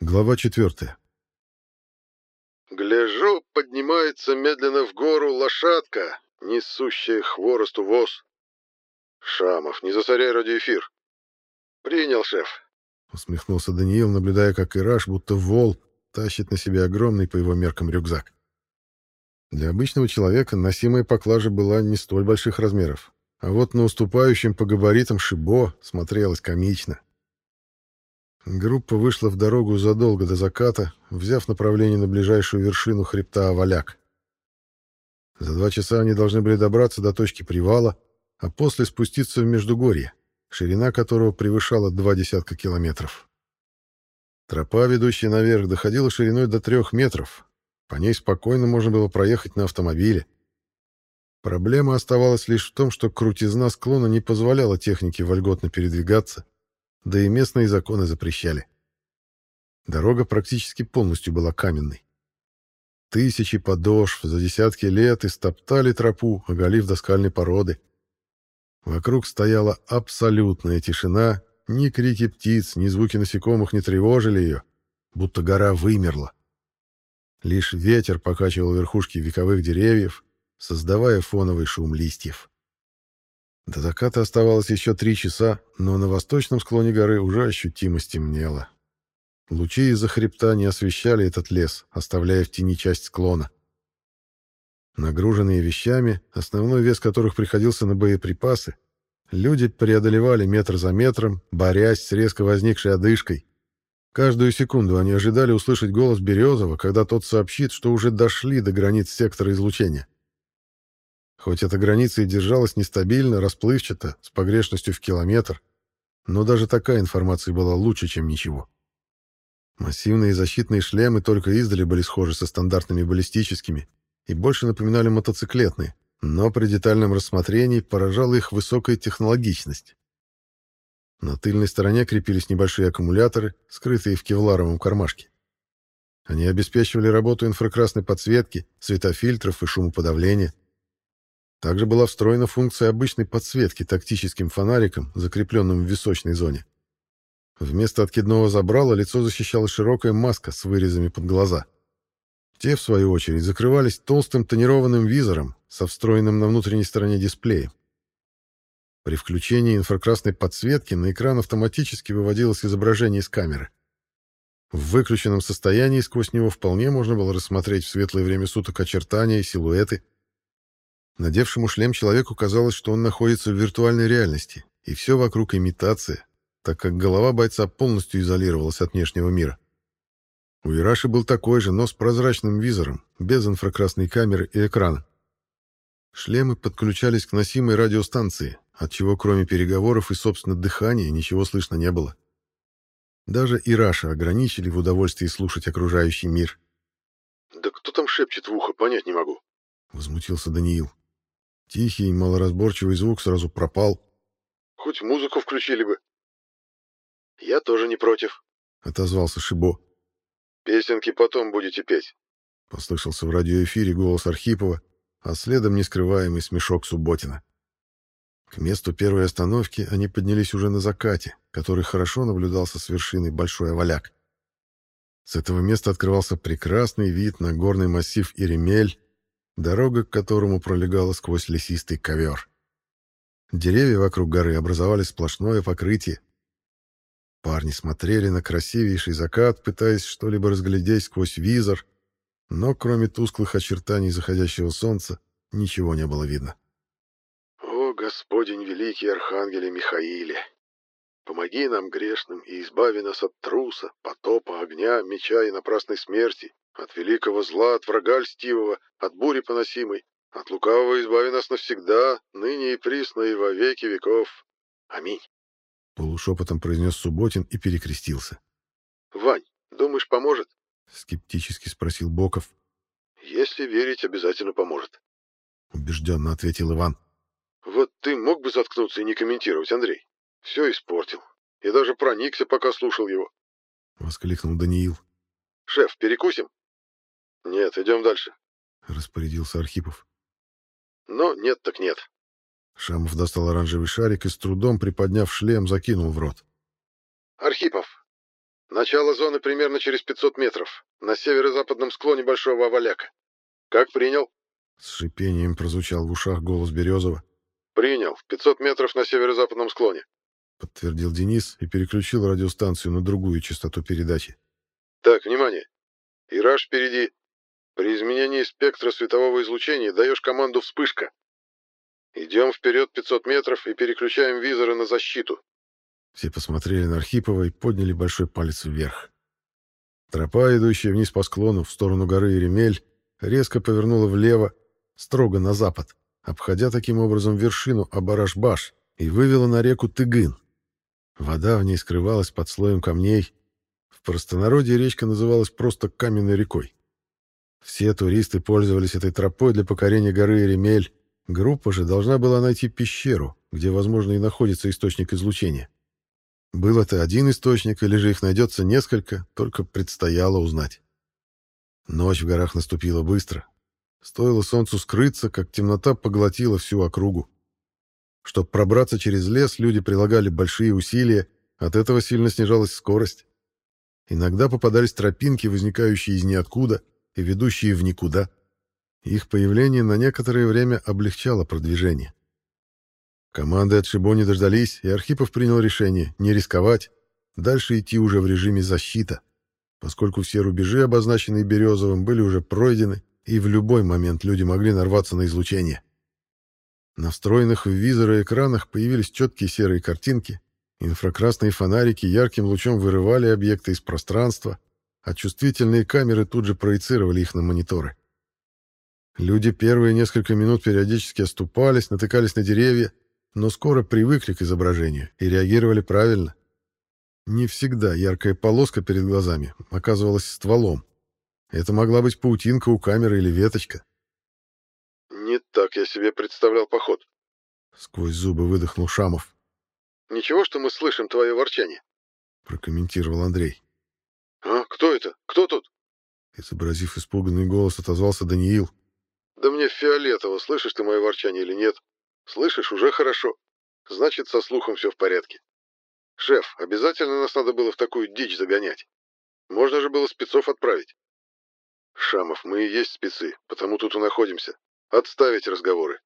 Глава четвертая. Гляжу, поднимается медленно в гору лошадка, несущая хворосту воз. Шамов, не засоряй радиоэфир. Принял, шеф. Усмехнулся Даниил, наблюдая, как Ираш, будто вол, тащит на себе огромный по его меркам рюкзак. Для обычного человека носимая поклажа была не столь больших размеров, а вот на уступающем по габаритам Шибо смотрелась комично. Группа вышла в дорогу задолго до заката, взяв направление на ближайшую вершину хребта Аваляк. За два часа они должны были добраться до точки привала, а после спуститься в Междугорье, ширина которого превышала два десятка километров. Тропа, ведущая наверх, доходила шириной до трех метров. По ней спокойно можно было проехать на автомобиле. Проблема оставалась лишь в том, что крутизна склона не позволяла технике вольготно передвигаться, да и местные законы запрещали. Дорога практически полностью была каменной. Тысячи подошв за десятки лет истоптали тропу, оголив до скальной породы. Вокруг стояла абсолютная тишина, ни крики птиц, ни звуки насекомых не тревожили ее, будто гора вымерла. Лишь ветер покачивал верхушки вековых деревьев, создавая фоновый шум листьев. До заката оставалось еще три часа, но на восточном склоне горы уже ощутимо стемнело. Лучи из-за хребта не освещали этот лес, оставляя в тени часть склона. Нагруженные вещами, основной вес которых приходился на боеприпасы, люди преодолевали метр за метром, борясь с резко возникшей одышкой. Каждую секунду они ожидали услышать голос Березова, когда тот сообщит, что уже дошли до границ сектора излучения. Хоть эта граница и держалась нестабильно, расплывчато, с погрешностью в километр, но даже такая информация была лучше, чем ничего. Массивные защитные шлемы только издали были схожи со стандартными баллистическими и больше напоминали мотоциклетные, но при детальном рассмотрении поражала их высокая технологичность. На тыльной стороне крепились небольшие аккумуляторы, скрытые в кевларовом кармашке. Они обеспечивали работу инфракрасной подсветки, светофильтров и шумоподавления, также была встроена функция обычной подсветки тактическим фонариком, закрепленным в височной зоне. Вместо откидного забрала лицо защищала широкая маска с вырезами под глаза. Те, в свою очередь, закрывались толстым тонированным визором со встроенным на внутренней стороне дисплеем. При включении инфракрасной подсветки на экран автоматически выводилось изображение из камеры. В выключенном состоянии сквозь него вполне можно было рассмотреть в светлое время суток очертания и силуэты, Надевшему шлем человеку казалось, что он находится в виртуальной реальности, и все вокруг имитация, так как голова бойца полностью изолировалась от внешнего мира. У Ираши был такой же, но с прозрачным визором, без инфракрасной камеры и экрана. Шлемы подключались к носимой радиостанции, от чего кроме переговоров и, собственно, дыхания ничего слышно не было. Даже Ираша ограничили в удовольствии слушать окружающий мир. «Да кто там шепчет в ухо, понять не могу», — возмутился Даниил. Тихий, малоразборчивый звук сразу пропал. «Хоть музыку включили бы». «Я тоже не против», — отозвался Шибо. «Песенки потом будете петь», — послышался в радиоэфире голос Архипова, а следом нескрываемый смешок Субботина. К месту первой остановки они поднялись уже на закате, который хорошо наблюдался с вершины Большой Оваляк. С этого места открывался прекрасный вид на горный массив Иремель, дорога к которому пролегала сквозь лесистый ковер. Деревья вокруг горы образовали сплошное покрытие. Парни смотрели на красивейший закат, пытаясь что-либо разглядеть сквозь визор, но кроме тусклых очертаний заходящего солнца ничего не было видно. «О, Господень великий Архангеле Михаиле! Помоги нам, грешным, и избави нас от труса, потопа, огня, меча и напрасной смерти, от великого зла, от врага льстивого, от бури поносимой, от лукавого избави нас навсегда, ныне и присно, и во веки веков. Аминь. Полушепотом произнес Субботин и перекрестился. Вань, думаешь, поможет? Скептически спросил Боков. Если верить, обязательно поможет. Убежденно ответил Иван. Вот ты мог бы заткнуться и не комментировать, Андрей. Все испортил. Я даже проникся, пока слушал его. Воскликнул Даниил. Шеф, перекусим? «Нет, идем дальше», — распорядился Архипов. «Ну, нет так нет». Шамов достал оранжевый шарик и с трудом, приподняв шлем, закинул в рот. «Архипов, Начало зоны примерно через 500 метров, на северо-западном склоне Большого Оваляка. Как принял? С шипением прозвучал в ушах голос Березова. Принял. 500 метров на северо-западном склоне. Подтвердил Денис и переключил радиостанцию на другую частоту передачи. Так, внимание. Ираж впереди. При изменении спектра светового излучения даешь команду «Вспышка». Идем вперед 500 метров и переключаем визоры на защиту. Все посмотрели на Архипова и подняли большой палец вверх. Тропа, идущая вниз по склону в сторону горы Еремель, резко повернула влево, строго на запад, обходя таким образом вершину Абараш-Баш и вывела на реку Тыгын. Вода в ней скрывалась под слоем камней. В простонародье речка называлась просто Каменной рекой. Все туристы пользовались этой тропой для покорения горы Еремель. Группа же должна была найти пещеру, где, возможно, и находится источник излучения. Был это один источник или же их найдется несколько, только предстояло узнать. Ночь в горах наступила быстро. Стоило солнцу скрыться, как темнота поглотила всю округу. Чтобы пробраться через лес, люди прилагали большие усилия, от этого сильно снижалась скорость. Иногда попадались тропинки, возникающие из ниоткуда и ведущие в никуда. Их появление на некоторое время облегчало продвижение. Команды от Шибо не дождались, и Архипов принял решение не рисковать, дальше идти уже в режиме защита, поскольку все рубежи, обозначенные Березовым, были уже пройдены, и в любой момент люди могли нарваться на излучение. На встроенных в визоры экранах появились четкие серые картинки, инфракрасные фонарики ярким лучом вырывали объекты из пространства, а чувствительные камеры тут же проецировали их на мониторы. Люди первые несколько минут периодически оступались, натыкались на деревья, но скоро привыкли к изображению и реагировали правильно. Не всегда яркая полоска перед глазами оказывалась стволом. Это могла быть паутинка у камеры или веточка. «Не так я себе представлял поход», — сквозь зубы выдохнул Шамов. «Ничего, что мы слышим твое ворчание», — прокомментировал Андрей. «А, кто это? Кто тут?» Изобразив испуганный голос, отозвался Даниил. «Да мне фиолетово, слышишь ты мое ворчание или нет. Слышишь, уже хорошо. Значит, со слухом все в порядке. Шеф, обязательно нас надо было в такую дичь загонять. Можно же было спецов отправить. Шамов, мы и есть спецы, потому тут и находимся. Отставить разговоры.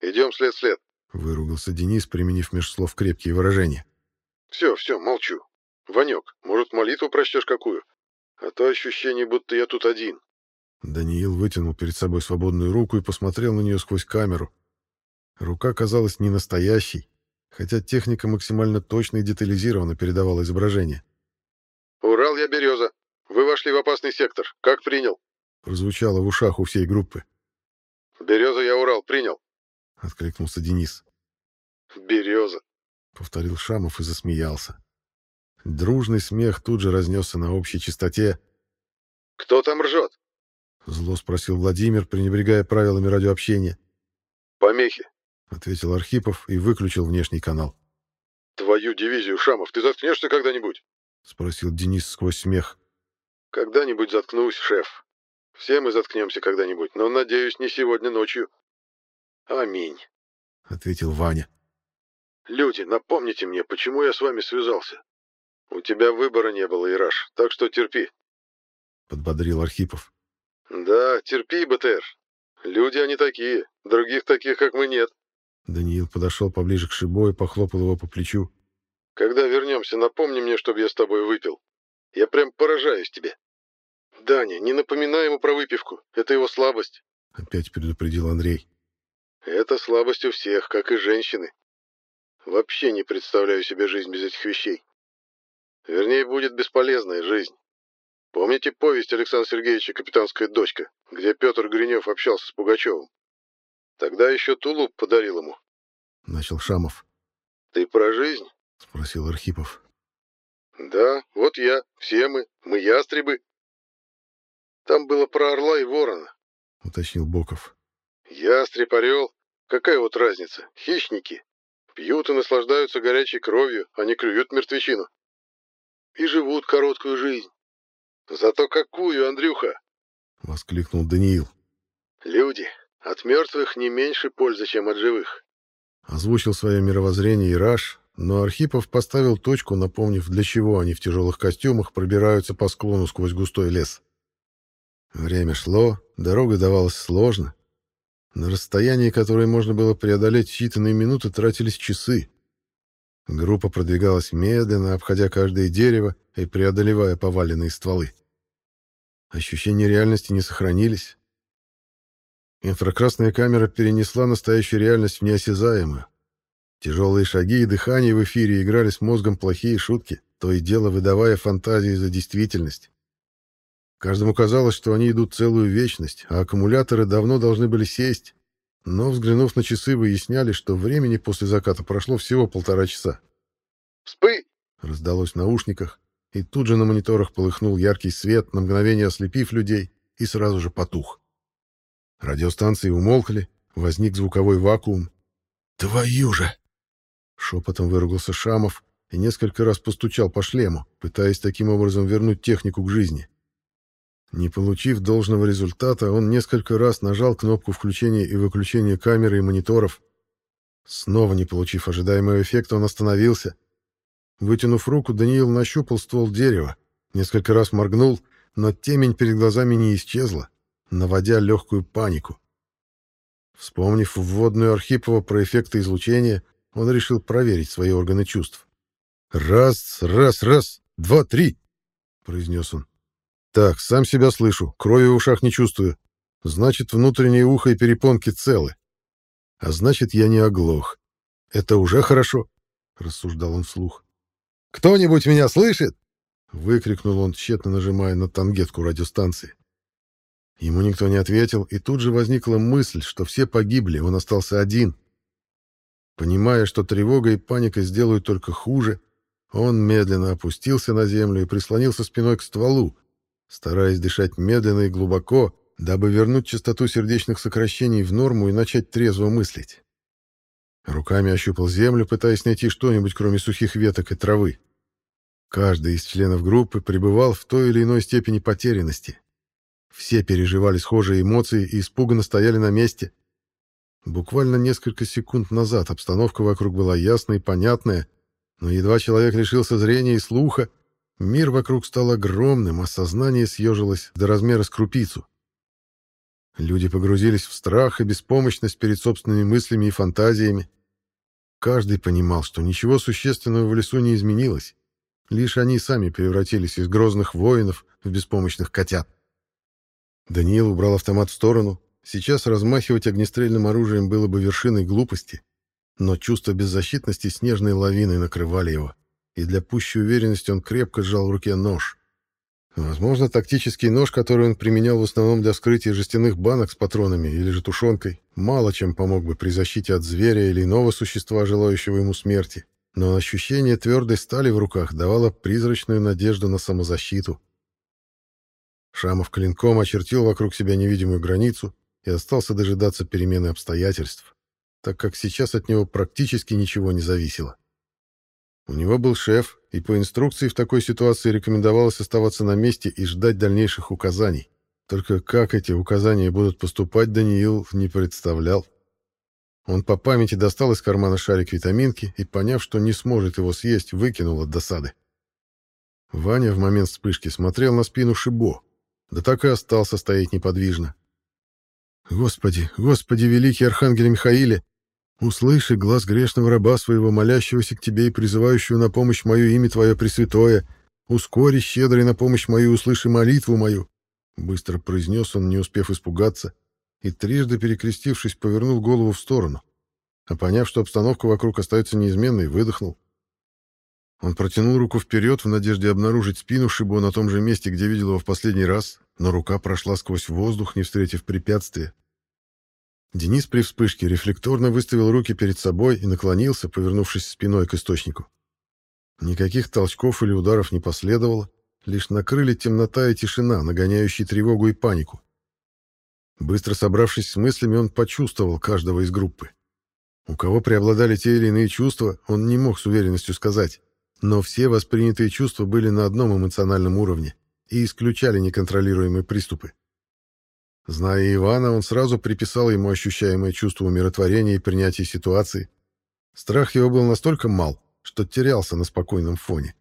Идем след-след. Выругался Денис, применив меж слов крепкие выражения. Все, все, молчу. Ванек, может, молитву прочтешь какую? А то ощущение, будто я тут один. Даниил вытянул перед собой свободную руку и посмотрел на нее сквозь камеру, Рука казалась не настоящей, хотя техника максимально точно и детализированно передавала изображение. «Урал, я Береза. Вы вошли в опасный сектор. Как принял?» Прозвучало в ушах у всей группы. «Береза, я Урал. Принял?» — откликнулся Денис. «Береза», — повторил Шамов и засмеялся. Дружный смех тут же разнесся на общей частоте. «Кто там ржет?» — зло спросил Владимир, пренебрегая правилами радиообщения. «Помехи. — ответил Архипов и выключил внешний канал. «Твою дивизию, Шамов, ты заткнешься когда-нибудь?» — спросил Денис сквозь смех. «Когда-нибудь заткнусь, шеф. Все мы заткнемся когда-нибудь, но, надеюсь, не сегодня ночью». «Аминь», — ответил Ваня. «Люди, напомните мне, почему я с вами связался. У тебя выбора не было, Ираш, так что терпи», — подбодрил Архипов. «Да, терпи, БТР. Люди они такие, других таких, как мы, нет». Даниил подошел поближе к Шибо и похлопал его по плечу. «Когда вернемся, напомни мне, чтобы я с тобой выпил. Я прям поражаюсь тебе. Даня, не напоминай ему про выпивку. Это его слабость». Опять предупредил Андрей. «Это слабость у всех, как и женщины. Вообще не представляю себе жизнь без этих вещей. Вернее, будет бесполезная жизнь. Помните повесть Александра Сергеевича «Капитанская дочка», где Петр Гринев общался с Пугачевым? Тогда еще тулуп подарил ему. Начал Шамов. Ты про жизнь? Спросил Архипов. Да, вот я, все мы, мы ястребы. Там было про орла и ворона. Уточнил Боков. Ястреб, орел. Какая вот разница? Хищники. Пьют и наслаждаются горячей кровью, а не клюют мертвечину. И живут короткую жизнь. Зато какую, Андрюха? Воскликнул Даниил. Люди, от мертвых не меньше пользы, чем от живых. Озвучил свое мировоззрение Ираш, но Архипов поставил точку, напомнив, для чего они в тяжелых костюмах пробираются по склону сквозь густой лес. Время шло, дорога давалась сложно. На расстоянии, которое можно было преодолеть считанные минуты, тратились часы. Группа продвигалась медленно, обходя каждое дерево и преодолевая поваленные стволы. Ощущения реальности не сохранились. Инфракрасная камера перенесла настоящую реальность в неосязаемую. Тяжелые шаги и дыхание в эфире играли с мозгом плохие шутки, то и дело выдавая фантазии за действительность. Каждому казалось, что они идут целую вечность, а аккумуляторы давно должны были сесть, но, взглянув на часы, выясняли, что времени после заката прошло всего полтора часа. «Вспы!» — раздалось в наушниках, и тут же на мониторах полыхнул яркий свет, на мгновение ослепив людей, и сразу же потух. Радиостанции умолкли, возник звуковой вакуум. «Твою же!» Шепотом выругался Шамов и несколько раз постучал по шлему, пытаясь таким образом вернуть технику к жизни. Не получив должного результата, он несколько раз нажал кнопку включения и выключения камеры и мониторов. Снова не получив ожидаемого эффекта, он остановился. Вытянув руку, Даниил нащупал ствол дерева, несколько раз моргнул, но темень перед глазами не исчезла, наводя легкую панику. Вспомнив вводную Архипова про эффекты излучения, он решил проверить свои органы чувств. «Раз, раз, раз, два, три!» — произнес он. Так, сам себя слышу, крови в ушах не чувствую. Значит, внутреннее ухо и перепонки целы. А значит, я не оглох. Это уже хорошо, рассуждал он вслух. Кто-нибудь меня слышит? выкрикнул он, тщетно нажимая на тангетку радиостанции. Ему никто не ответил, и тут же возникла мысль, что все погибли, он остался один. Понимая, что тревога и паника сделают только хуже, он медленно опустился на землю и прислонился спиной к стволу, стараясь дышать медленно и глубоко, дабы вернуть частоту сердечных сокращений в норму и начать трезво мыслить. Руками ощупал землю, пытаясь найти что-нибудь, кроме сухих веток и травы. Каждый из членов группы пребывал в той или иной степени потерянности. Все переживали схожие эмоции и испуганно стояли на месте. Буквально несколько секунд назад обстановка вокруг была ясная и понятная, но едва человек лишился зрения и слуха, Мир вокруг стал огромным, а сознание съежилось до размера с крупицу. Люди погрузились в страх и беспомощность перед собственными мыслями и фантазиями. Каждый понимал, что ничего существенного в лесу не изменилось. Лишь они сами превратились из грозных воинов в беспомощных котят. Даниил убрал автомат в сторону. Сейчас размахивать огнестрельным оружием было бы вершиной глупости, но чувство беззащитности снежной лавиной накрывали его и для пущей уверенности он крепко сжал в руке нож. Возможно, тактический нож, который он применял в основном для вскрытия жестяных банок с патронами или же тушенкой, мало чем помог бы при защите от зверя или иного существа, желающего ему смерти. Но ощущение твердой стали в руках давало призрачную надежду на самозащиту. Шамов клинком очертил вокруг себя невидимую границу и остался дожидаться перемены обстоятельств, так как сейчас от него практически ничего не зависело. У него был шеф, и по инструкции в такой ситуации рекомендовалось оставаться на месте и ждать дальнейших указаний. Только как эти указания будут поступать, Даниил не представлял. Он по памяти достал из кармана шарик витаминки и, поняв, что не сможет его съесть, выкинул от досады. Ваня в момент вспышки смотрел на спину Шибо, да так и остался стоять неподвижно. «Господи, Господи, великий Архангел Михаиле, Услыши глаз грешного раба своего, молящегося к тебе и призывающего на помощь мою имя твое пресвятое. Ускори, щедрый, на помощь мою, услыши молитву мою. Быстро произнес он, не успев испугаться, и трижды перекрестившись, повернул голову в сторону. А поняв, что обстановка вокруг остается неизменной, выдохнул. Он протянул руку вперед в надежде обнаружить спину Шибо на том же месте, где видел его в последний раз, но рука прошла сквозь воздух, не встретив препятствия. Денис при вспышке рефлекторно выставил руки перед собой и наклонился, повернувшись спиной к источнику. Никаких толчков или ударов не последовало, лишь накрыли темнота и тишина, нагоняющие тревогу и панику. Быстро собравшись с мыслями, он почувствовал каждого из группы. У кого преобладали те или иные чувства, он не мог с уверенностью сказать, но все воспринятые чувства были на одном эмоциональном уровне и исключали неконтролируемые приступы. Зная Ивана, он сразу приписал ему ощущаемое чувство умиротворения и принятия ситуации. Страх его был настолько мал, что терялся на спокойном фоне.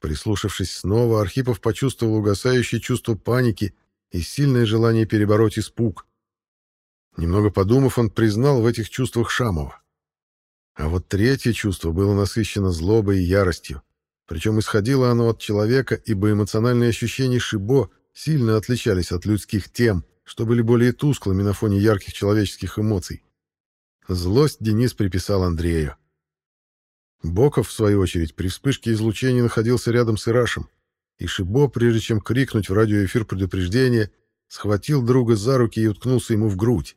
Прислушавшись снова, Архипов почувствовал угасающее чувство паники и сильное желание перебороть испуг. Немного подумав, он признал в этих чувствах Шамова. А вот третье чувство было насыщено злобой и яростью. Причем исходило оно от человека, ибо эмоциональные ощущения Шибо сильно отличались от людских тем, что были более тусклыми на фоне ярких человеческих эмоций. Злость Денис приписал Андрею. Боков, в свою очередь, при вспышке излучения находился рядом с Ирашем, и Шибо, прежде чем крикнуть в радиоэфир предупреждения, схватил друга за руки и уткнулся ему в грудь.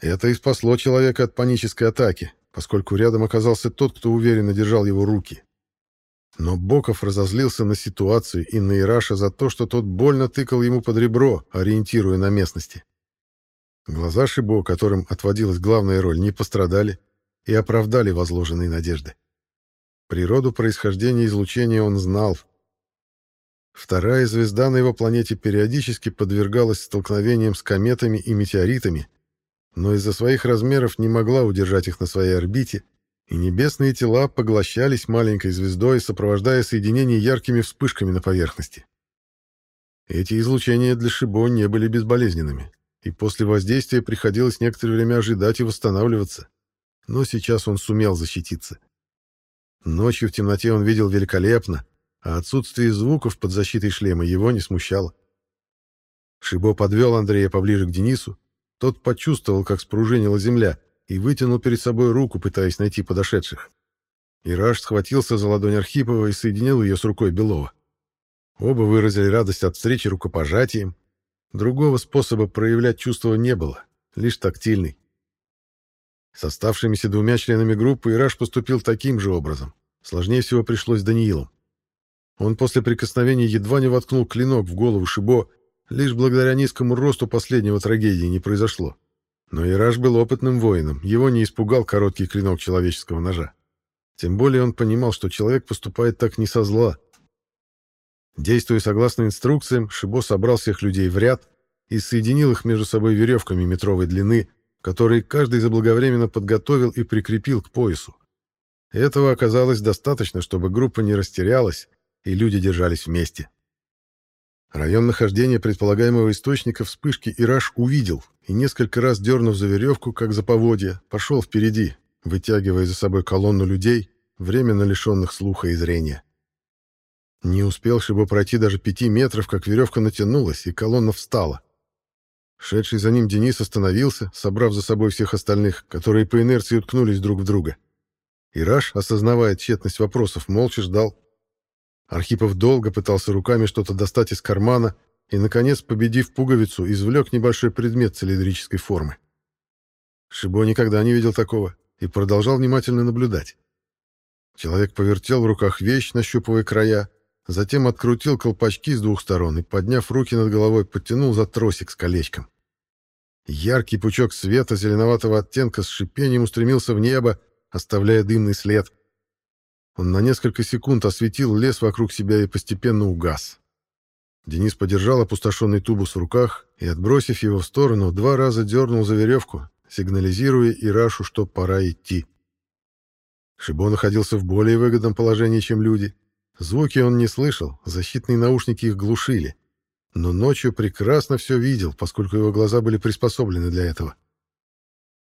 Это и спасло человека от панической атаки, поскольку рядом оказался тот, кто уверенно держал его руки. Но Боков разозлился на ситуацию и на Ираша за то, что тот больно тыкал ему под ребро, ориентируя на местности. Глаза Шибо, которым отводилась главная роль, не пострадали и оправдали возложенные надежды. Природу происхождения излучения он знал. Вторая звезда на его планете периодически подвергалась столкновениям с кометами и метеоритами, но из-за своих размеров не могла удержать их на своей орбите, и небесные тела поглощались маленькой звездой, сопровождая соединение яркими вспышками на поверхности. Эти излучения для Шибо не были безболезненными, и после воздействия приходилось некоторое время ожидать и восстанавливаться. Но сейчас он сумел защититься. Ночью в темноте он видел великолепно, а отсутствие звуков под защитой шлема его не смущало. Шибо подвел Андрея поближе к Денису, тот почувствовал, как спружинила земля, и вытянул перед собой руку, пытаясь найти подошедших. Ираш схватился за ладонь Архипова и соединил ее с рукой Белова. Оба выразили радость от встречи рукопожатием. Другого способа проявлять чувства не было, лишь тактильный. С оставшимися двумя членами группы Ираш поступил таким же образом. Сложнее всего пришлось Даниилом. Он после прикосновения едва не воткнул клинок в голову Шибо Лишь благодаря низкому росту последнего трагедии не произошло. Но Ираш был опытным воином, его не испугал короткий клинок человеческого ножа. Тем более он понимал, что человек поступает так не со зла. Действуя согласно инструкциям, Шибо собрал всех людей в ряд и соединил их между собой веревками метровой длины, которые каждый заблаговременно подготовил и прикрепил к поясу. Этого оказалось достаточно, чтобы группа не растерялась, и люди держались вместе. Район нахождения предполагаемого источника вспышки Ираш увидел и, несколько раз дернув за веревку, как за поводья, пошел впереди, вытягивая за собой колонну людей, временно лишенных слуха и зрения. Не успел Шибо пройти даже пяти метров, как веревка натянулась, и колонна встала. Шедший за ним Денис остановился, собрав за собой всех остальных, которые по инерции уткнулись друг в друга. Ираш, осознавая тщетность вопросов, молча ждал, Архипов долго пытался руками что-то достать из кармана и, наконец, победив пуговицу, извлек небольшой предмет цилиндрической формы. Шибо никогда не видел такого и продолжал внимательно наблюдать. Человек повертел в руках вещь, нащупывая края, затем открутил колпачки с двух сторон и, подняв руки над головой, подтянул за тросик с колечком. Яркий пучок света зеленоватого оттенка с шипением устремился в небо, оставляя дымный след — он на несколько секунд осветил лес вокруг себя и постепенно угас. Денис подержал опустошенный тубус в руках и, отбросив его в сторону, два раза дернул за веревку, сигнализируя Ирашу, что пора идти. Шибо находился в более выгодном положении, чем люди. Звуки он не слышал, защитные наушники их глушили. Но ночью прекрасно все видел, поскольку его глаза были приспособлены для этого.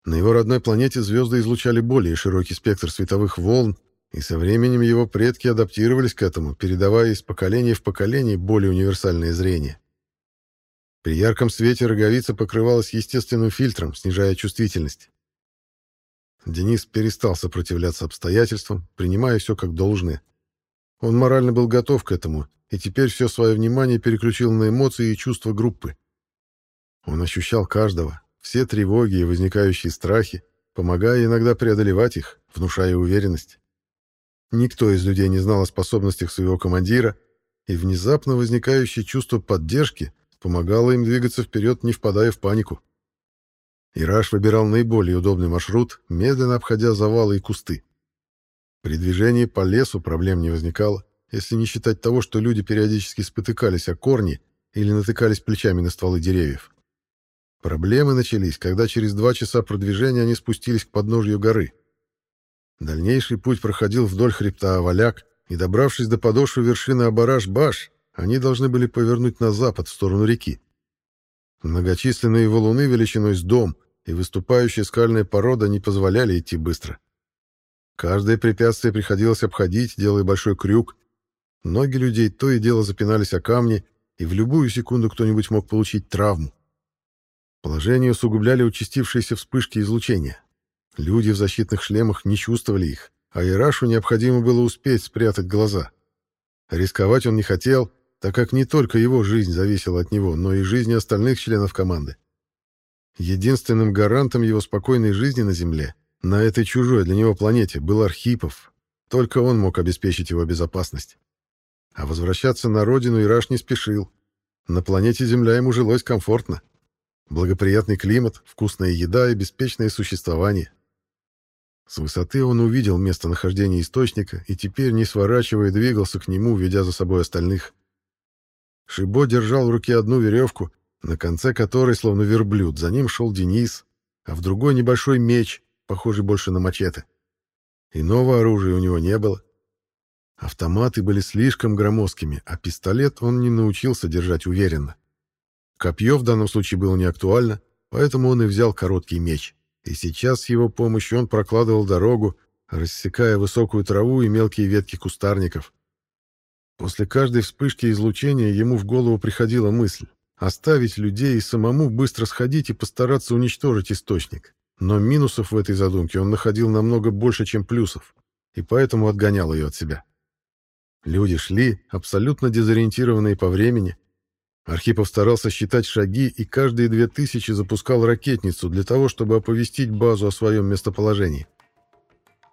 На его родной планете звезды излучали более широкий спектр световых волн, и со временем его предки адаптировались к этому, передавая из поколения в поколение более универсальное зрение. При ярком свете роговица покрывалась естественным фильтром, снижая чувствительность. Денис перестал сопротивляться обстоятельствам, принимая все как должное. Он морально был готов к этому, и теперь все свое внимание переключил на эмоции и чувства группы. Он ощущал каждого, все тревоги и возникающие страхи, помогая иногда преодолевать их, внушая уверенность. Никто из людей не знал о способностях своего командира, и внезапно возникающее чувство поддержки помогало им двигаться вперед, не впадая в панику. Ираш выбирал наиболее удобный маршрут, медленно обходя завалы и кусты. При движении по лесу проблем не возникало, если не считать того, что люди периодически спотыкались о корни или натыкались плечами на стволы деревьев. Проблемы начались, когда через два часа продвижения они спустились к подножью горы. Дальнейший путь проходил вдоль хребта Аваляк, и, добравшись до подошвы вершины Абараш-Баш, они должны были повернуть на запад, в сторону реки. Многочисленные валуны величиной с дом и выступающая скальная порода не позволяли идти быстро. Каждое препятствие приходилось обходить, делая большой крюк. Ноги людей то и дело запинались о камни, и в любую секунду кто-нибудь мог получить травму. Положение усугубляли участившиеся вспышки излучения. Люди в защитных шлемах не чувствовали их, а Ирашу необходимо было успеть спрятать глаза. Рисковать он не хотел, так как не только его жизнь зависела от него, но и жизни остальных членов команды. Единственным гарантом его спокойной жизни на Земле, на этой чужой для него планете, был Архипов. Только он мог обеспечить его безопасность. А возвращаться на родину Ираш не спешил. На планете Земля ему жилось комфортно. Благоприятный климат, вкусная еда и беспечное существование. С высоты он увидел местонахождение источника и теперь, не сворачивая, двигался к нему, ведя за собой остальных. Шибо держал в руке одну веревку, на конце которой, словно верблюд, за ним шел Денис, а в другой небольшой меч, похожий больше на мачете. Иного оружия у него не было. Автоматы были слишком громоздкими, а пистолет он не научился держать уверенно. Копье в данном случае было не актуально, поэтому он и взял короткий меч. И сейчас с его помощью он прокладывал дорогу, рассекая высокую траву и мелкие ветки кустарников. После каждой вспышки излучения ему в голову приходила мысль оставить людей и самому быстро сходить и постараться уничтожить источник. Но минусов в этой задумке он находил намного больше, чем плюсов, и поэтому отгонял ее от себя. Люди шли, абсолютно дезориентированные по времени, Архипов старался считать шаги и каждые две тысячи запускал ракетницу для того, чтобы оповестить базу о своем местоположении.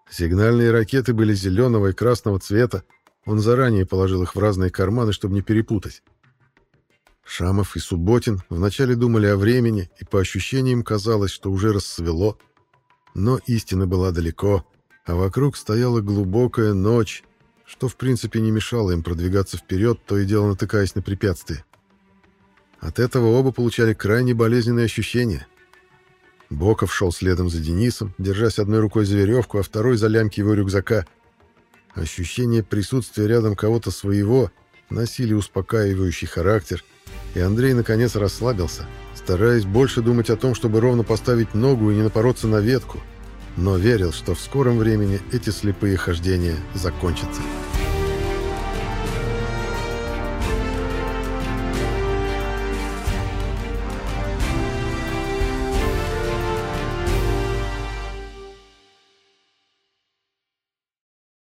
Сигнальные ракеты были зеленого и красного цвета, он заранее положил их в разные карманы, чтобы не перепутать. Шамов и Субботин вначале думали о времени, и по ощущениям казалось, что уже рассвело. Но истина была далеко, а вокруг стояла глубокая ночь, что в принципе не мешало им продвигаться вперед, то и дело натыкаясь на препятствия. От этого оба получали крайне болезненные ощущения. Боков шел следом за Денисом, держась одной рукой за веревку, а второй за лямки его рюкзака. Ощущение присутствия рядом кого-то своего носили успокаивающий характер, и Андрей наконец расслабился, стараясь больше думать о том, чтобы ровно поставить ногу и не напороться на ветку, но верил, что в скором времени эти слепые хождения закончатся.